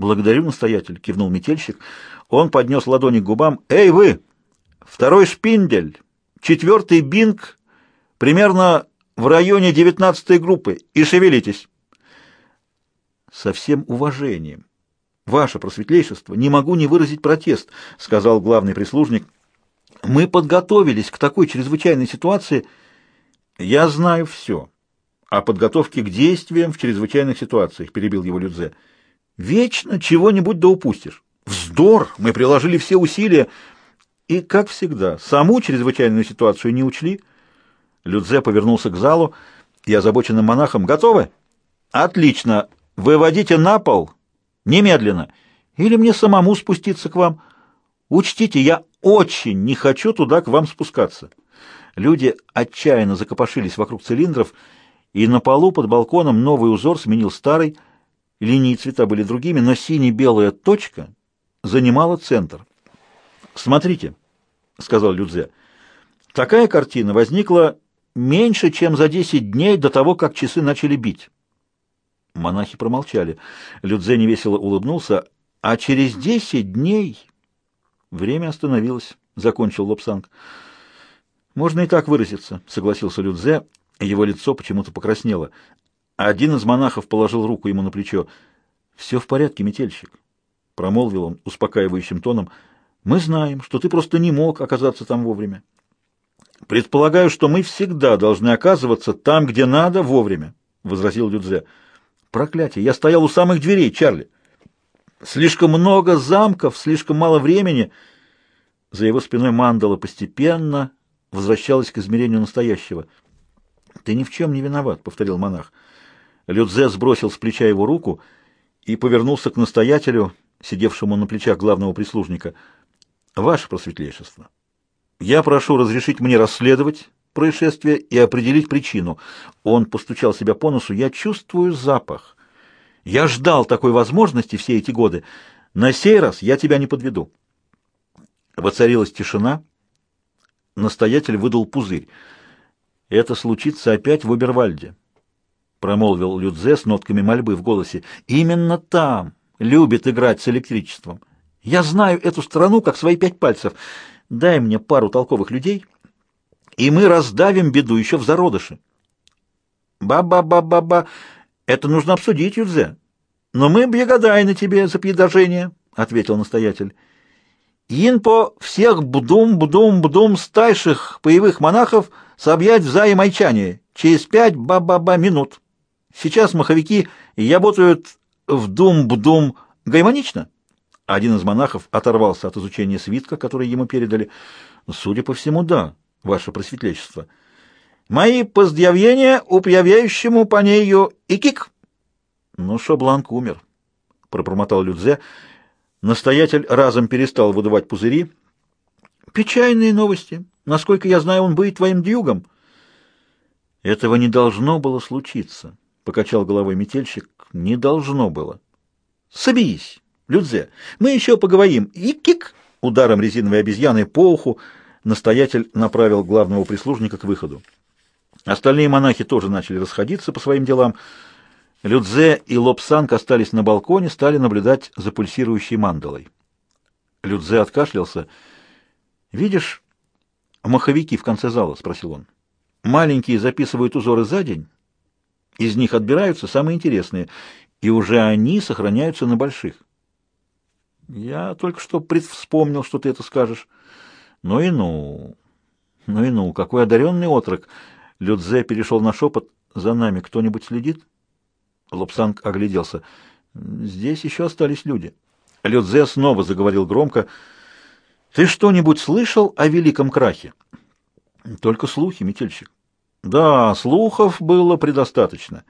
«Благодарю, настоятель», — кивнул метельщик. Он поднес ладони к губам. «Эй, вы! Второй шпиндель! Четвертый бинг! Примерно в районе девятнадцатой группы! И шевелитесь!» «Со всем уважением, ваше просветлейшество, не могу не выразить протест», — сказал главный прислужник. «Мы подготовились к такой чрезвычайной ситуации. Я знаю все о подготовке к действиям в чрезвычайных ситуациях», — перебил его Людзе. Вечно чего-нибудь да упустишь. Вздор! Мы приложили все усилия. И, как всегда, саму чрезвычайную ситуацию не учли. Людзе повернулся к залу и озабоченным монахам. Готовы? Отлично. Выводите на пол. Немедленно. Или мне самому спуститься к вам. Учтите, я очень не хочу туда к вам спускаться. Люди отчаянно закопошились вокруг цилиндров, и на полу под балконом новый узор сменил старый — Линии цвета были другими, но сине-белая точка занимала центр. «Смотрите», — сказал Людзе, — «такая картина возникла меньше, чем за десять дней до того, как часы начали бить». Монахи промолчали. Людзе невесело улыбнулся, а через десять дней время остановилось, — закончил Лобсанг. «Можно и так выразиться», — согласился Людзе. Его лицо почему-то покраснело. Один из монахов положил руку ему на плечо. «Все в порядке, метельщик», — промолвил он успокаивающим тоном. «Мы знаем, что ты просто не мог оказаться там вовремя. Предполагаю, что мы всегда должны оказываться там, где надо, вовремя», — возразил Людзе. «Проклятие! Я стоял у самых дверей, Чарли. Слишком много замков, слишком мало времени». За его спиной мандала постепенно возвращалась к измерению настоящего. «Ты ни в чем не виноват», — повторил монах. Людзе сбросил с плеча его руку и повернулся к настоятелю, сидевшему на плечах главного прислужника. «Ваше просветлейшество, я прошу разрешить мне расследовать происшествие и определить причину». Он постучал себя по носу. «Я чувствую запах. Я ждал такой возможности все эти годы. На сей раз я тебя не подведу». Воцарилась тишина. Настоятель выдал пузырь. «Это случится опять в Обервальде». — промолвил Людзе с нотками мольбы в голосе. «Именно там любит играть с электричеством. Я знаю эту страну как свои пять пальцев. Дай мне пару толковых людей, и мы раздавим беду еще в зародыше». «Ба-ба-ба-ба-ба! Это нужно обсудить, Юдзе. Но мы благодарны тебе за предложение», — ответил настоятель. «Инпо всех бдум-бдум-бдум стайших боевых монахов собьять в заимайчане через пять ба-ба-ба минут». Сейчас маховики работают в дум-бдум гаймонично. Один из монахов оторвался от изучения свитка, который ему передали. Судя по всему, да, ваше просветлечество. Мои поздъявления упьявяющему по нею и кик. Ну, Шобланк умер, пробормотал Людзе. Настоятель разом перестал выдувать пузыри. Печальные новости. Насколько я знаю, он будет твоим дюгом. Этого не должно было случиться. — покачал головой метельщик. — Не должно было. — Соберись, Людзе, мы еще поговорим. И кик! Ударом резиновой обезьяны по уху настоятель направил главного прислужника к выходу. Остальные монахи тоже начали расходиться по своим делам. Людзе и Лобсанг остались на балконе, стали наблюдать за пульсирующей мандалой. Людзе откашлялся. «Видишь маховики в конце зала?» — спросил он. «Маленькие записывают узоры за день, из них отбираются самые интересные, и уже они сохраняются на больших. Я только что предвспомнил, что ты это скажешь. Ну и ну, ну и ну, какой одаренный отрок. Людзе перешел на шепот. За нами кто-нибудь следит? Лобсанг огляделся. Здесь еще остались люди. Людзе снова заговорил громко. Ты что-нибудь слышал о великом крахе? Только слухи, метельщик. Да, слухов было предостаточно.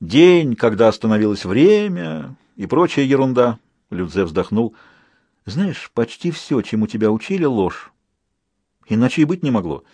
День, когда остановилось время и прочая ерунда. Людзе вздохнул. Знаешь, почти все, чему тебя учили, ложь. Иначе и быть не могло.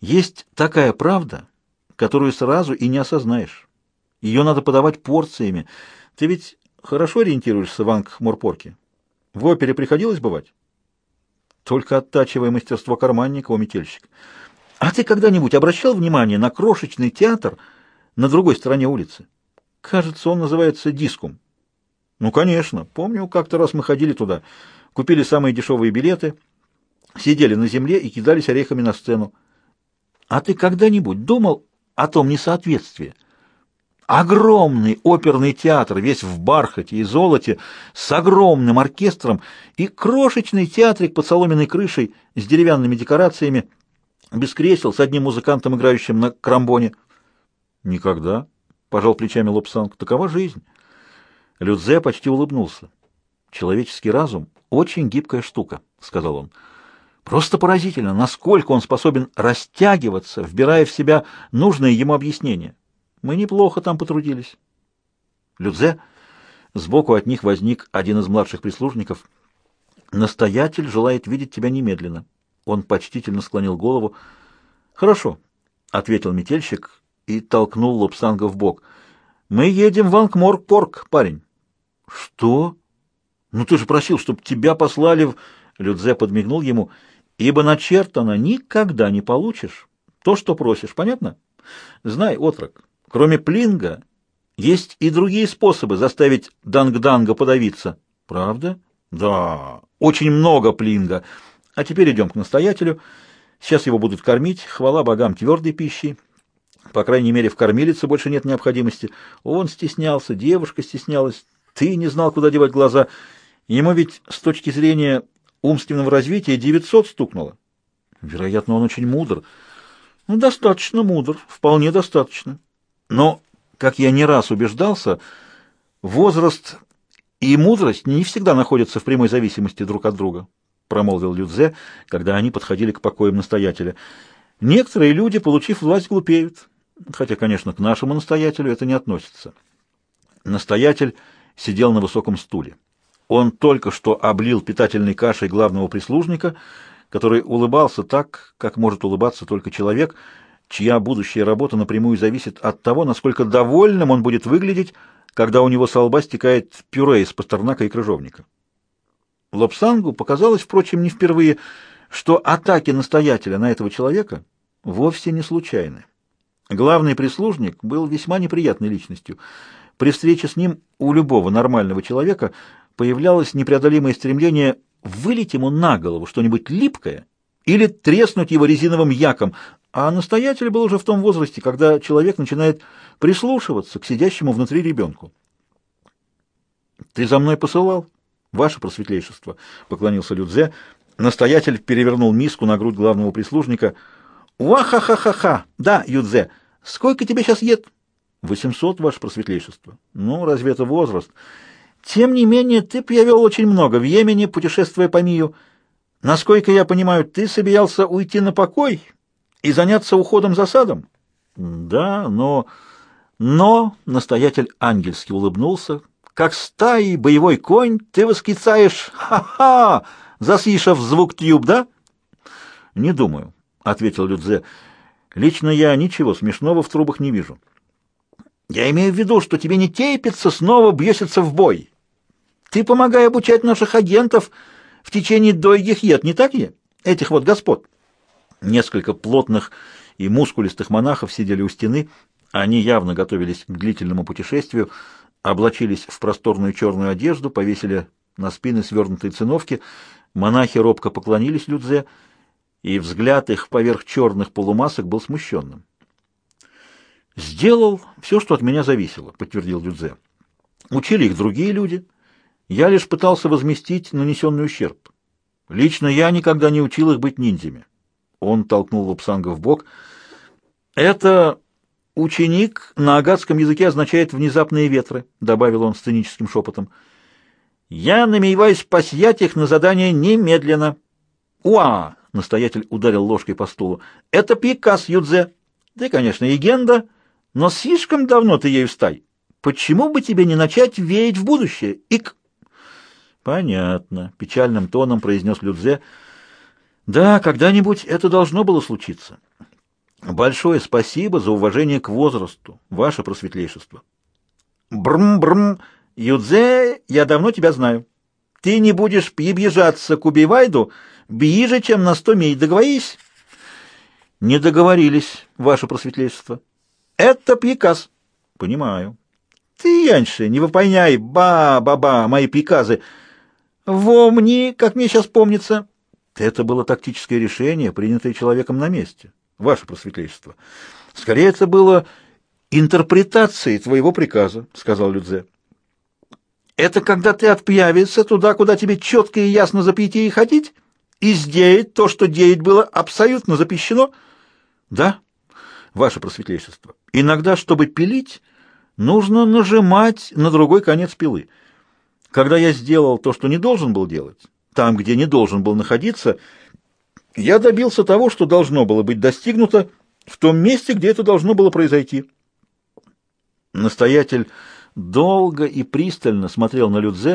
Есть такая правда, которую сразу и не осознаешь. Ее надо подавать порциями. Ты ведь хорошо ориентируешься в Ангх-Морпорке? В опере приходилось бывать? Только оттачивая мастерство карманника, у метельщик. А ты когда-нибудь обращал внимание на крошечный театр на другой стороне улицы? Кажется, он называется диском. Ну, конечно. Помню, как-то раз мы ходили туда, купили самые дешевые билеты, сидели на земле и кидались орехами на сцену. А ты когда-нибудь думал о том несоответствии? Огромный оперный театр, весь в бархате и золоте, с огромным оркестром, и крошечный театрик под соломенной крышей с деревянными декорациями, без кресел, с одним музыкантом, играющим на крамбоне. Никогда, — пожал плечами Лобсанг, — такова жизнь. Людзе почти улыбнулся. Человеческий разум — очень гибкая штука, — сказал он. Просто поразительно, насколько он способен растягиваться, вбирая в себя нужное ему объяснение. Мы неплохо там потрудились. Людзе, сбоку от них возник один из младших прислужников. Настоятель желает видеть тебя немедленно. Он почтительно склонил голову. Хорошо, ответил метельщик и толкнул Лобсанга в бок. Мы едем в Ангморк-Порк, парень. Что? Ну ты же просил, чтобы тебя послали в... Людзе подмигнул ему. Ибо начертано никогда не получишь то, что просишь. Понятно? Знай, отрок, Кроме плинга, есть и другие способы заставить Данг-Данга подавиться. Правда? Да, очень много плинга. А теперь идем к настоятелю. Сейчас его будут кормить, хвала богам, твердой пищей. По крайней мере, в кормилице больше нет необходимости. Он стеснялся, девушка стеснялась, ты не знал, куда девать глаза. Ему ведь с точки зрения умственного развития 900 стукнуло. Вероятно, он очень мудр. Ну, достаточно мудр, вполне достаточно. Но, как я не раз убеждался, возраст и мудрость не всегда находятся в прямой зависимости друг от друга, промолвил Людзе, когда они подходили к покоям настоятеля. Некоторые люди, получив власть, глупеют, хотя, конечно, к нашему настоятелю это не относится. Настоятель сидел на высоком стуле. Он только что облил питательной кашей главного прислужника, который улыбался так, как может улыбаться только человек — чья будущая работа напрямую зависит от того, насколько довольным он будет выглядеть, когда у него со лба стекает пюре из пастернака и крыжовника. Лобсангу показалось, впрочем, не впервые, что атаки настоятеля на этого человека вовсе не случайны. Главный прислужник был весьма неприятной личностью. При встрече с ним у любого нормального человека появлялось непреодолимое стремление вылить ему на голову что-нибудь липкое или треснуть его резиновым яком, а настоятель был уже в том возрасте, когда человек начинает прислушиваться к сидящему внутри ребенку. «Ты за мной посылал, ваше просветлейшество», — поклонился Людзе. Настоятель перевернул миску на грудь главного прислужника. «Уа-ха-ха-ха-ха! Да, Юдзе, сколько тебе сейчас ед?» «Восемьсот, ваше просветлейшество». «Ну, разве это возраст?» «Тем не менее, ты привел очень много в Йемене, путешествуя по Мию. Насколько я понимаю, ты собирался уйти на покой и заняться уходом за садом? Да, но... Но, настоятель ангельски улыбнулся, как стаи боевой конь ты восклицаешь «Ха-ха!» заслышав звук тюб, да? Не думаю, ответил Людзе. Лично я ничего смешного в трубах не вижу. Я имею в виду, что тебе не терпится снова бьеситься в бой. Ты помогай обучать наших агентов в течение долгих лет, не так ли? Этих вот господ. Несколько плотных и мускулистых монахов сидели у стены. Они явно готовились к длительному путешествию, облачились в просторную черную одежду, повесили на спины свернутые циновки. Монахи робко поклонились Людзе, и взгляд их поверх черных полумасок был смущенным. «Сделал все, что от меня зависело», — подтвердил Людзе. «Учили их другие люди. Я лишь пытался возместить нанесенный ущерб. Лично я никогда не учил их быть ниндзями». Он толкнул Лапсанга в бок. «Это ученик на агатском языке означает «внезапные ветры», — добавил он сценическим шепотом. «Я намереваюсь посьять их на задание немедленно». «Уа!» — настоятель ударил ложкой по стулу. «Это Пикас, Юдзе. Ты, конечно, и Генда, но слишком давно ты ею стай. Почему бы тебе не начать веять в будущее? Ик!» «Понятно», — печальным тоном произнес Людзе, — да, когда-нибудь это должно было случиться. Большое спасибо за уважение к возрасту, ваше просветлейшество. Брм-брм, Юдзе, я давно тебя знаю. Ты не будешь приближаться к Убивайду ближе, чем на сто миль. Договорились? Не договорились, ваше просветлейшество. Это приказ. Понимаю. Ты, Яньше, не выполняй ба-ба-ба мои приказы. Вомни, как мне сейчас помнится. Это было тактическое решение, принятое человеком на месте. Ваше просветлейшество. Скорее, это было интерпретацией твоего приказа, сказал Людзе. Это когда ты отпьявится туда, куда тебе четко и ясно запрети и ходить, и сделать то, что деять было абсолютно запрещено? Да, ваше просветлейшество. Иногда, чтобы пилить, нужно нажимать на другой конец пилы. Когда я сделал то, что не должен был делать, там, где не должен был находиться, я добился того, что должно было быть достигнуто в том месте, где это должно было произойти. Настоятель долго и пристально смотрел на Людзе,